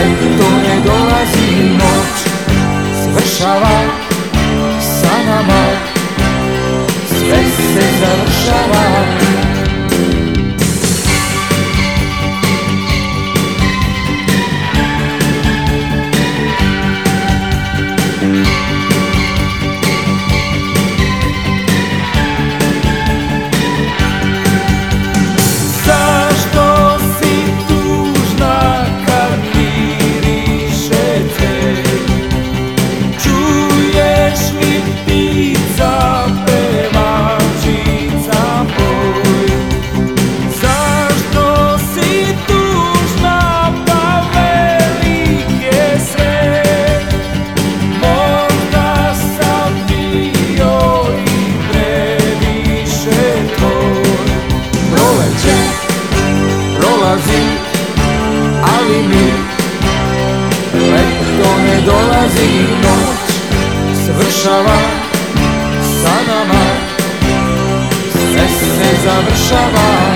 leto ne dolazi noć. Svršava sa nama. Sve se završava dolazi, noć svršava sa nama. Sve se završava